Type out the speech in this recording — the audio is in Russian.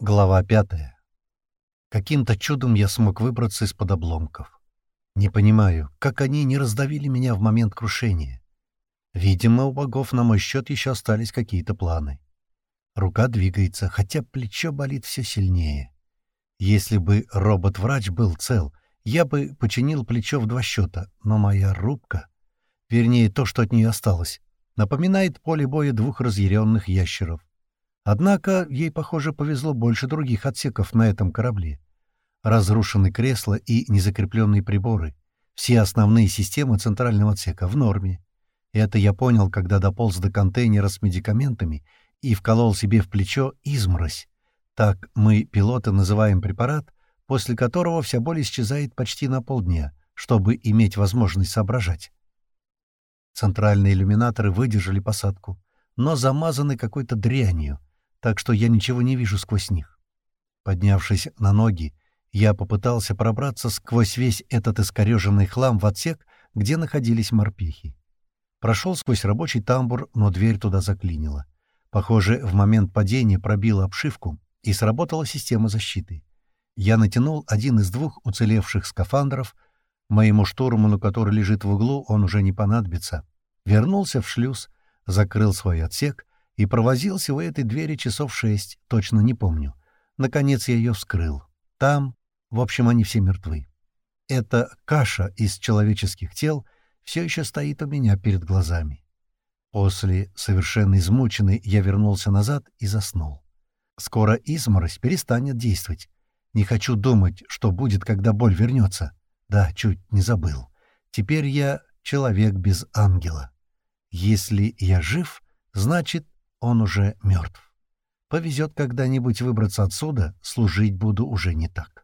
Глава пятая. Каким-то чудом я смог выбраться из-под обломков. Не понимаю, как они не раздавили меня в момент крушения. Видимо, у богов на мой счет еще остались какие-то планы. Рука двигается, хотя плечо болит все сильнее. Если бы робот-врач был цел, я бы починил плечо в два счета, но моя рубка, вернее, то, что от нее осталось, напоминает поле боя двух разъяренных ящеров. Однако ей, похоже, повезло больше других отсеков на этом корабле. Разрушены кресла и незакрепленные приборы. Все основные системы центрального отсека в норме. Это я понял, когда дополз до контейнера с медикаментами и вколол себе в плечо изморозь. Так мы, пилоты, называем препарат, после которого вся боль исчезает почти на полдня, чтобы иметь возможность соображать. Центральные иллюминаторы выдержали посадку, но замазаны какой-то дрянью — так что я ничего не вижу сквозь них. Поднявшись на ноги, я попытался пробраться сквозь весь этот искореженный хлам в отсек, где находились морпехи. Прошел сквозь рабочий тамбур, но дверь туда заклинила. Похоже, в момент падения пробила обшивку, и сработала система защиты. Я натянул один из двух уцелевших скафандров. Моему штурману, который лежит в углу, он уже не понадобится. Вернулся в шлюз, закрыл свой отсек и провозился у этой двери часов шесть, точно не помню. Наконец я ее вскрыл. Там, в общем, они все мертвы. Эта каша из человеческих тел все еще стоит у меня перед глазами. После совершенно измученный я вернулся назад и заснул. Скоро изморозь перестанет действовать. Не хочу думать, что будет, когда боль вернется. Да, чуть не забыл. Теперь я человек без ангела. Если я жив, значит, он уже мертв. Повезет когда-нибудь выбраться отсюда, служить буду уже не так.